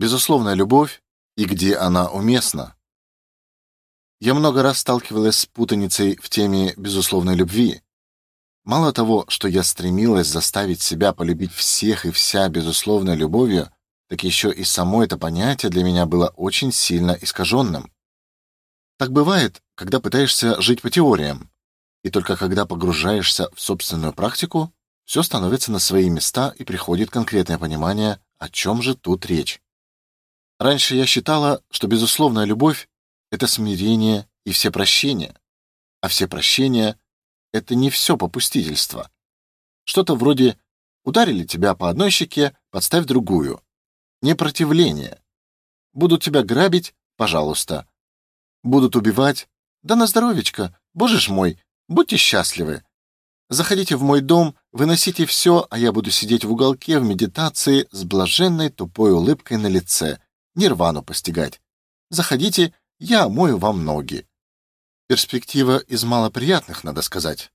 Безусловная любовь и где она уместна. Я много раз сталкивалась с путаницей в теме безусловной любви. Мало того, что я стремилась заставить себя полюбить всех и вся безусловной любовью, так еще и само это понятие для меня было очень сильно искаженным. Так бывает, когда пытаешься жить по теориям, и только когда погружаешься в собственную практику, все становится на свои места и приходит конкретное понимание, о чем же тут речь. Раньше я считала, что безусловная любовь это смирение и все прощения, а все прощения это не все попустительство. Что-то вроде ударили тебя по одной щеке, подставь другую непротивление. Будут тебя грабить, пожалуйста. Будут убивать, да на здоровечко. Боже ж мой, будьте счастливы. Заходите в мой дом, выносите все, а я буду сидеть в уголке в медитации с блаженной тупой улыбкой на лице, нирвану постигать. Заходите, я омою вам ноги. Перспектива из малоприятных, надо сказать.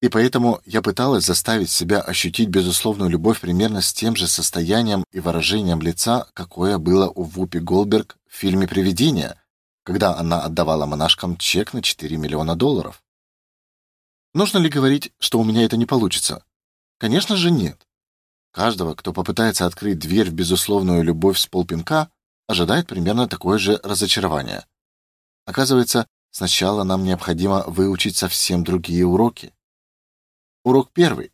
И поэтому я пыталась заставить себя ощутить безусловную любовь примерно с тем же состоянием и выражением лица, какое было у Вупи Голдберг в фильме Привидение, когда она отдавала монашкам чек на 4 миллиона долларов. Нужно ли говорить, что у меня это не получится? Конечно же, нет. Каждого, кто попытается открыть дверь в безусловную любовь с полпинка, ожидает примерно такое же разочарование. Оказывается, сначала нам необходимо выучить совсем другие уроки. Урок первый.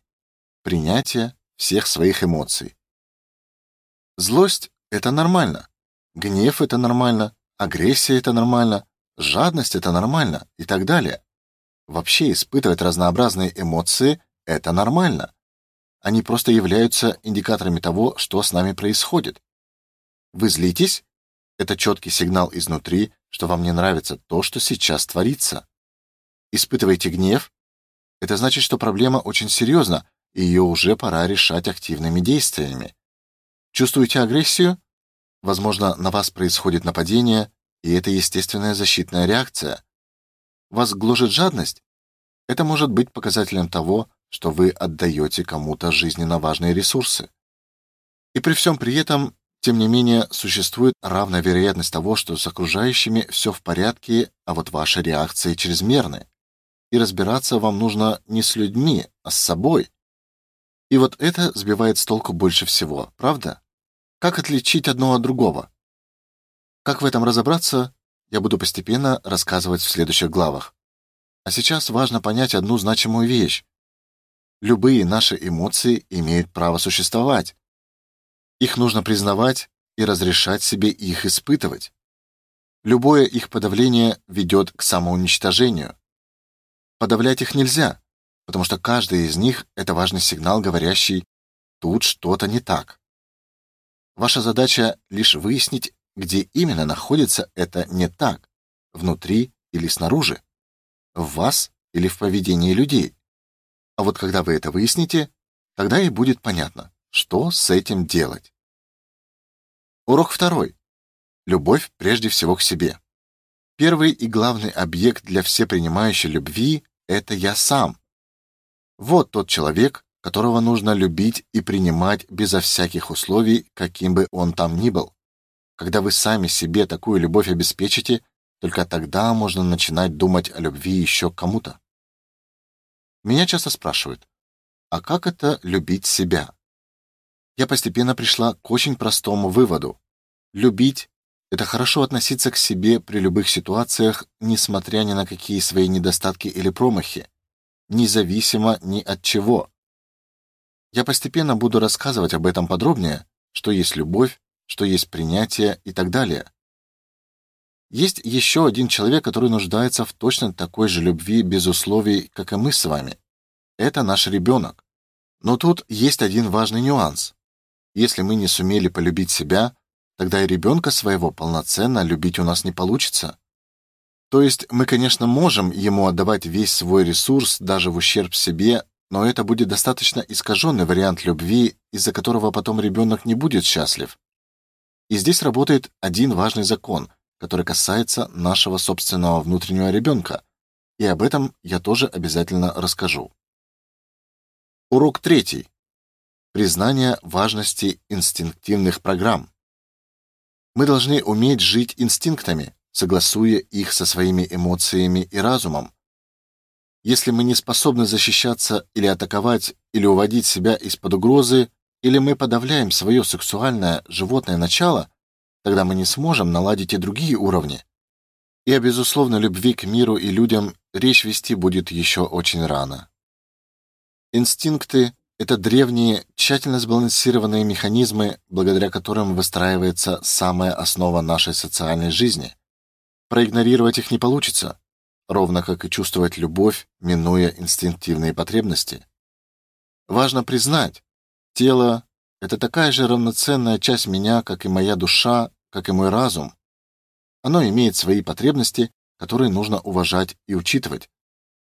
Принятие всех своих эмоций. Злость это нормально. Гнев это нормально, агрессия это нормально, жадность это нормально и так далее. Вообще испытывать разнообразные эмоции это нормально. Они просто являются индикаторами того, что с нами происходит. Вы злитесь? Это четкий сигнал изнутри, что вам не нравится то, что сейчас творится. Испытываете гнев? Это значит, что проблема очень серьезна, и ее уже пора решать активными действиями. Чувствуете агрессию? Возможно, на вас происходит нападение, и это естественная защитная реакция. Вас гложет жадность? Это может быть показателем того, что вы отдаете кому-то жизненно важные ресурсы. И при всем при этом, тем не менее, существует равная вероятность того, что с окружающими все в порядке, а вот ваши реакции чрезмерны и разбираться вам нужно не с людьми, а с собой. И вот это сбивает с толку больше всего, правда? Как отличить одно от другого? Как в этом разобраться, я буду постепенно рассказывать в следующих главах. А сейчас важно понять одну значимую вещь. Любые наши эмоции имеют право существовать. Их нужно признавать и разрешать себе их испытывать. Любое их подавление ведет к самоуничтожению. Подавлять их нельзя, потому что каждый из них это важный сигнал, говорящий: тут что-то не так. Ваша задача лишь выяснить, где именно находится это не так: внутри или снаружи, в вас или в поведении людей. А вот когда вы это выясните, тогда и будет понятно, что с этим делать. Урок второй. Любовь прежде всего к себе. Первый и главный объект для всепринимающей любви это я сам. Вот тот человек, которого нужно любить и принимать безо всяких условий, каким бы он там ни был. Когда вы сами себе такую любовь обеспечите, только тогда можно начинать думать о любви еще к кому-то. Меня часто спрашивают: "А как это любить себя?" Я постепенно пришла к очень простому выводу: любить это хорошо относиться к себе при любых ситуациях, несмотря ни на какие свои недостатки или промахи, независимо ни от чего. Я постепенно буду рассказывать об этом подробнее, что есть любовь, что есть принятие и так далее. Есть еще один человек, который нуждается в точно такой же любви без условий, как и мы с вами. Это наш ребенок. Но тут есть один важный нюанс. Если мы не сумели полюбить себя, тогда и ребенка своего полноценно любить у нас не получится. То есть мы, конечно, можем ему отдавать весь свой ресурс даже в ущерб себе, но это будет достаточно искаженный вариант любви, из-за которого потом ребенок не будет счастлив. И здесь работает один важный закон, который касается нашего собственного внутреннего ребенка, и об этом я тоже обязательно расскажу. Урок третий. Признание важности инстинктивных программ. Мы должны уметь жить инстинктами, согласуя их со своими эмоциями и разумом. Если мы не способны защищаться или атаковать, или уводить себя из-под угрозы, или мы подавляем свое сексуальное животное начало, тогда мы не сможем наладить и другие уровни. И о безусловной любви к миру и людям речь вести будет еще очень рано. Инстинкты это древние, тщательно сбалансированные механизмы, благодаря которым выстраивается самая основа нашей социальной жизни. Проигнорировать их не получится, ровно как и чувствовать любовь, минуя инстинктивные потребности. Важно признать, тело это такая же равноценная часть меня, как и моя душа, как и мой разум. Оно имеет свои потребности, которые нужно уважать и учитывать.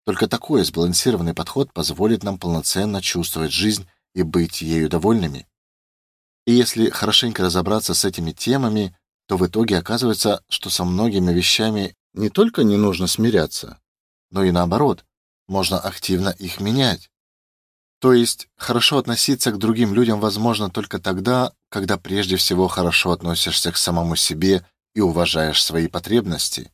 Только такой сбалансированный подход позволит нам полноценно чувствовать жизнь и быть ею довольными. И если хорошенько разобраться с этими темами, то в итоге оказывается, что со многими вещами не только не нужно смиряться, но и наоборот, можно активно их менять. То есть хорошо относиться к другим людям возможно только тогда, когда прежде всего хорошо относишься к самому себе и уважаешь свои потребности.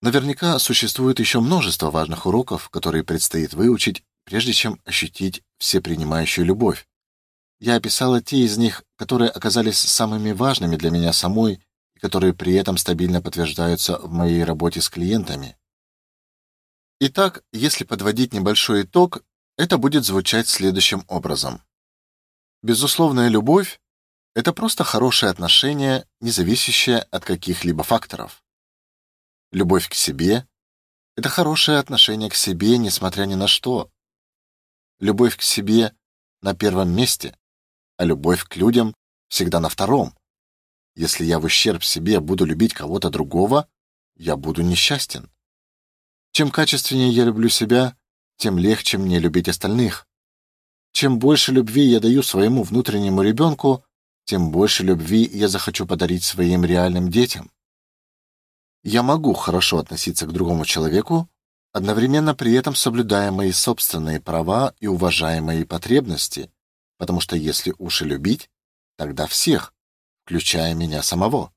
Наверняка существует еще множество важных уроков, которые предстоит выучить, прежде чем ощутить всепринимающую любовь. Я описала те из них, которые оказались самыми важными для меня самой и которые при этом стабильно подтверждаются в моей работе с клиентами. Итак, если подводить небольшой итог, это будет звучать следующим образом. Безусловная любовь это просто хорошее отношение, не зависящее от каких-либо факторов. Любовь к себе это хорошее отношение к себе, несмотря ни на что. Любовь к себе на первом месте, а любовь к людям всегда на втором. Если я в ущерб себе буду любить кого-то другого, я буду несчастен. Чем качественнее я люблю себя, тем легче мне любить остальных. Чем больше любви я даю своему внутреннему ребенку, тем больше любви я захочу подарить своим реальным детям. Я могу хорошо относиться к другому человеку, одновременно при этом соблюдая мои собственные права и уважая мои потребности, потому что если уж любить, тогда всех, включая меня самого.